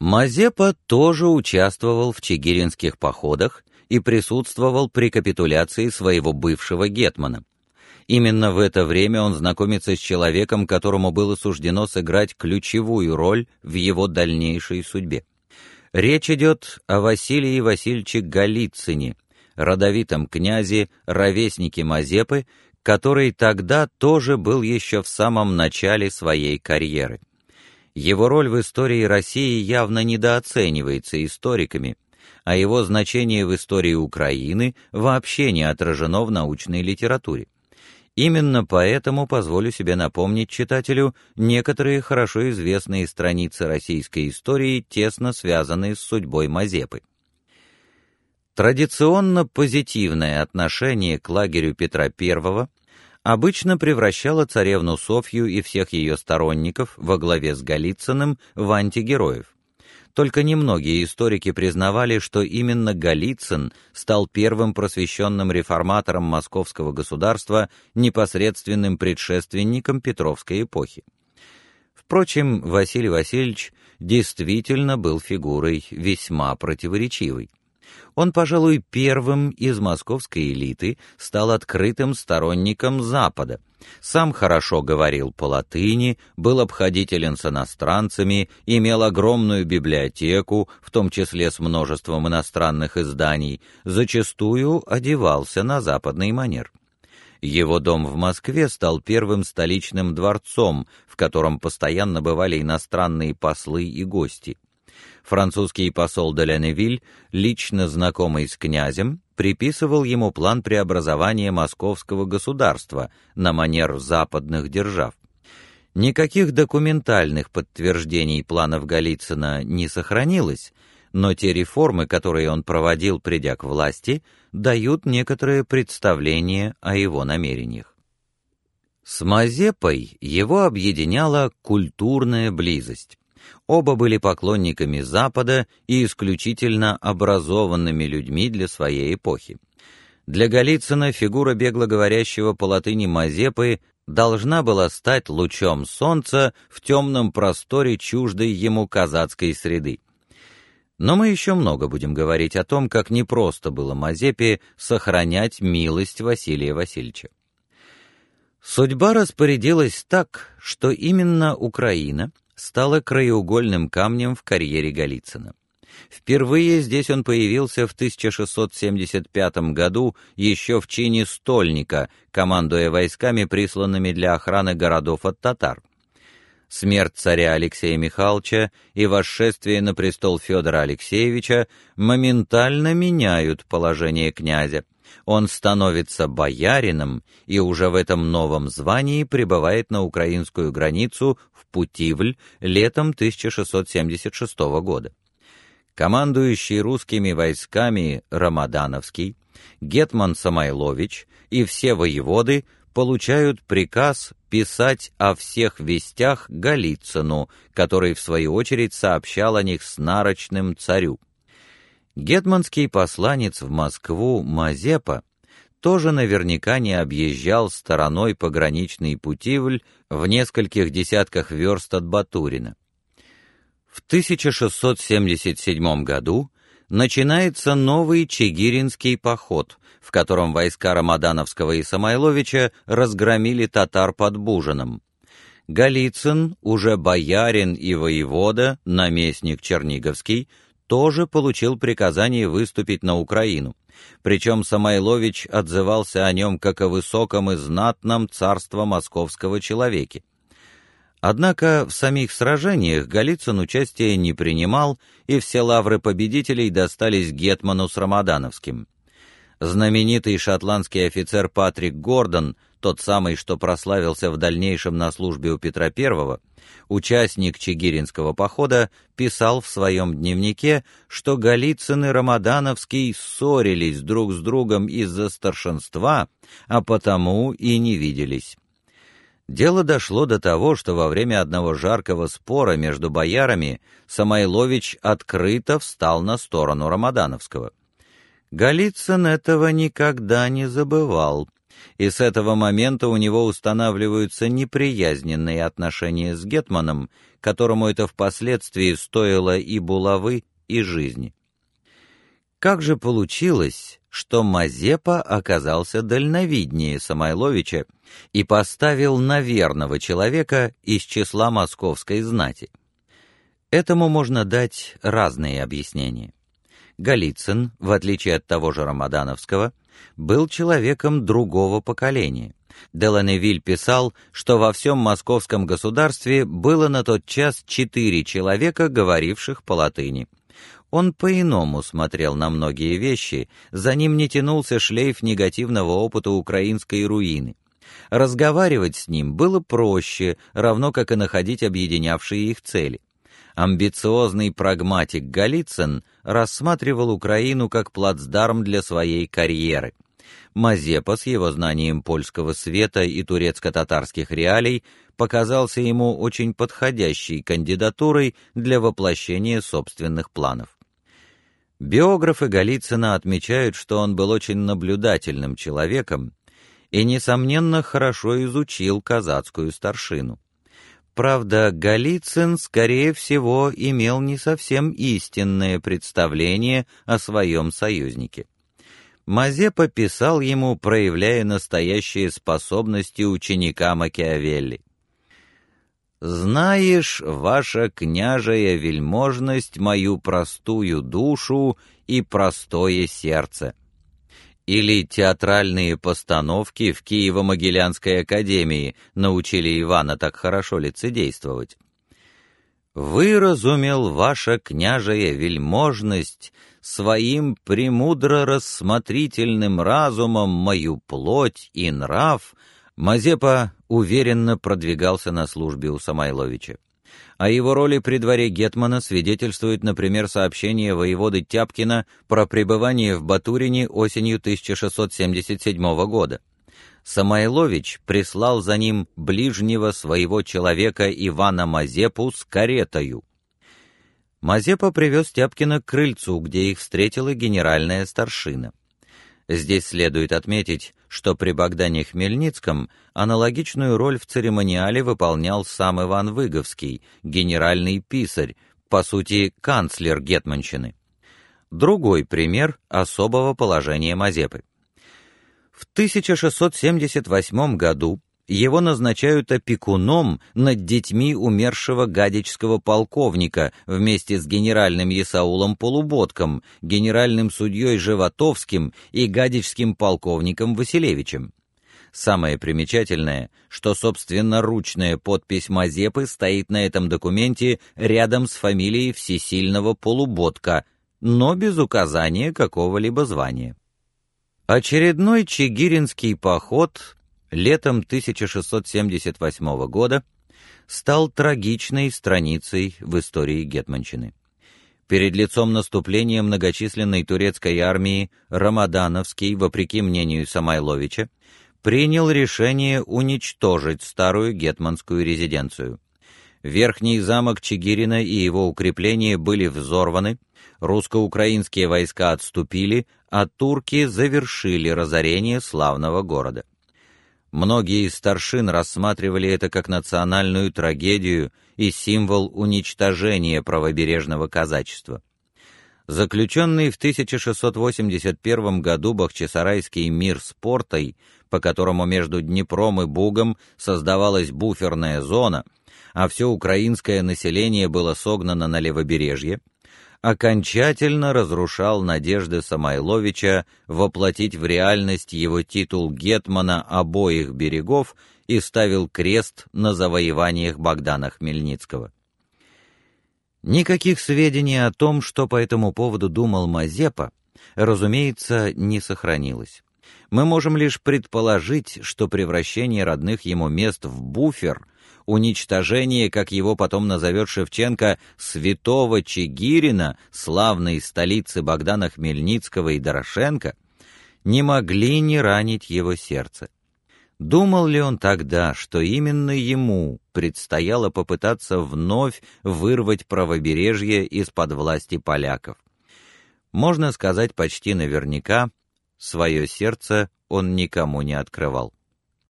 Мазепа тоже участвовал в чигиринских походах и присутствовал при капитуляции своего бывшего гетмана. Именно в это время он знакомится с человеком, которому было суждено сыграть ключевую роль в его дальнейшей судьбе. Речь идет о Василии Васильевиче Голицыне, родовитом князе, ровеснике Мазепы, который тогда тоже был еще в самом начале своей карьеры. Его роль в истории России явно недооценивается историками, а его значение в истории Украины вообще не отражено в научной литературе. Именно поэтому позволю себе напомнить читателю некоторые хорошо известные страницы российской истории, тесно связанные с судьбой Мазепы. Традиционно позитивное отношение к лагерю Петра I обычно превращало царевну Софью и всех ее сторонников во главе с Голицыным в антигероев. Только немногие историки признавали, что именно Голицын стал первым просвещенным реформатором московского государства, непосредственным предшественником Петровской эпохи. Впрочем, Василий Васильевич действительно был фигурой весьма противоречивой. Он, пожалуй, первым из московской элиты стал открытым сторонником Запада. Сам хорошо говорил по-латыни, был обходителен с иностранцами, имел огромную библиотеку, в том числе с множеством иностранных изданий, зачастую одевался на западный манер. Его дом в Москве стал первым столичным дворцом, в котором постоянно бывали иностранные послы и гости. Французский посол Деленевиль, лично знакомый с князем, приписывал ему план преобразования московского государства на манер западных держав. Никаких документальных подтверждений планов Голицына не сохранилось, но те реформы, которые он проводил, придя к власти, дают некоторое представление о его намерениях. С Мазепой его объединяла культурная близость. Оба были поклонниками Запада и исключительно образованными людьми для своей эпохи. Для Голицына фигура бегло говорящего по латыни Мазепы должна была стать лучом солнца в темном просторе чуждой ему казацкой среды. Но мы еще много будем говорить о том, как непросто было Мазепе сохранять милость Василия Васильевича. Судьба распорядилась так, что именно Украина — стало краеугольным камнем в карьере Голицына. Впервые здесь он появился в 1675 году еще в чине стольника, командуя войсками, присланными для охраны городов от татар. Смерть царя Алексея Михайловича и восшествие на престол Федора Алексеевича моментально меняют положение князя он становится боярином и уже в этом новом звании прибывает на украинскую границу в Путивль летом 1676 года. Командующий русскими войсками Рамадановский, гетман Самойлович и все воеводы получают приказ писать о всех вестях Голицыну, который в свою очередь сообщал о них с нарочным царю. Гетманский посланец в Москву Мазепа тоже наверняка не объезжал стороной пограничный Путивль в нескольких десятках верст от Батурина. В 1677 году начинается новый Чигиринский поход, в котором войска Рамадановского и Самойловича разгромили татар под Бужином. Голицын, уже боярин и воевода, наместник Черниговский, тоже получил приказание выступить на Украину. Причем Самойлович отзывался о нем как о высоком и знатном царства московского человеке. Однако в самих сражениях Голицын участия не принимал, и все лавры победителей достались гетману с Рамадановским. Знаменитый шотландский офицер Патрик Гордон, тот самый, что прославился в дальнейшем на службе у Петра I, участник Чигиринского похода, писал в своем дневнике, что Голицын и Рамадановский ссорились друг с другом из-за старшинства, а потому и не виделись. Дело дошло до того, что во время одного жаркого спора между боярами Самойлович открыто встал на сторону Рамадановского. Голицын этого никогда не забывал и с этого момента у него устанавливаются неприязненные отношения с гетманом, которому это впоследствии стоило и булавы, и жизни. Как же получилось, что Мазепа оказался дальновиднее Самойловича и поставил на верного человека из числа московской знати? Этому можно дать разные объяснения. Голицын, в отличие от того же Рамадановского, был человеком другого поколения. Деланевиль писал, что во всем московском государстве было на тот час четыре человека, говоривших по латыни. Он по-иному смотрел на многие вещи, за ним не тянулся шлейф негативного опыта украинской руины. Разговаривать с ним было проще, равно как и находить объединявшие их цели. Амбициозный прагматик Голицын рассматривал Украину как плацдарм для своей карьеры. Мазепа с его знанием польского света и турецко-татарских реалий показался ему очень подходящей кандидатурой для воплощения собственных планов. Биографы Голицына отмечают, что он был очень наблюдательным человеком и несомненно хорошо изучил казацкую старшину. Правда, Голицын, скорее всего, имел не совсем истинное представление о своем союзнике. Мазепа писал ему, проявляя настоящие способности ученика Макиавелли. Знаешь, ваша княжая вельможность мою простую душу и простое сердце. Или театральные постановки в Киево-Могилянской академии научили Ивана так хорошо лицедействовать. Выразумел ваша княжая вельможность своим премудро рассмотрительным разумом мою плоть и нрав, Мазепа уверенно продвигался на службе у Самойловича. О его роли при дворе гетмана свидетельствует, например, сообщение воеводы Тяпкина про пребывание в Батурине осенью 1677 года. Самойлович прислал за ним ближнего своего человека Ивана Мазепу с каретою. Мазепа привез Тяпкина к крыльцу, где их встретила генеральная старшина. Здесь следует отметить, что при Богдане Хмельницком аналогичную роль в церемониале выполнял сам Иван Выговский, генеральный писарь, по сути, канцлер гетманщины. Другой пример особого положения Мазепы. В 1678 году его назначают опекуном над детьми умершего гадичского полковника вместе с генеральным Исаулом Полуботком, генеральным судьей Животовским и гадичским полковником Василевичем. Самое примечательное, что собственноручная подпись Мазепы стоит на этом документе рядом с фамилией всесильного Полуботка, но без указания какого-либо звания. Очередной чигиринский поход летом 1678 года стал трагичной страницей в истории гетманщины. Перед лицом наступления многочисленной турецкой армии Рамадановский, вопреки мнению Самойловича, принял решение уничтожить старую гетманскую резиденцию. Верхний замок Чигирина и его укрепления были взорваны, русско-украинские войска отступили, а турки завершили разорение славного города. Многие из старшин рассматривали это как национальную трагедию и символ уничтожения правобережного казачества. Заключенный в 1681 году Бахчисарайский мир с портой, по которому между Днепром и Бугом создавалась буферная зона, а все украинское население было согнано на левобережье, окончательно разрушал надежды Самойловича воплотить в реальность его титул гетмана обоих берегов и ставил крест на завоеваниях Богдана Хмельницкого. Никаких сведений о том, что по этому поводу думал Мазепа, разумеется, не сохранилось. Мы можем лишь предположить, что превращение родных ему мест в буфер — уничтожение, как его потом назовет Шевченко, святого Чигирина, славной столицы Богдана Хмельницкого и Дорошенко, не могли не ранить его сердце. Думал ли он тогда, что именно ему предстояло попытаться вновь вырвать правобережье из-под власти поляков? Можно сказать почти наверняка, свое сердце он никому не открывал.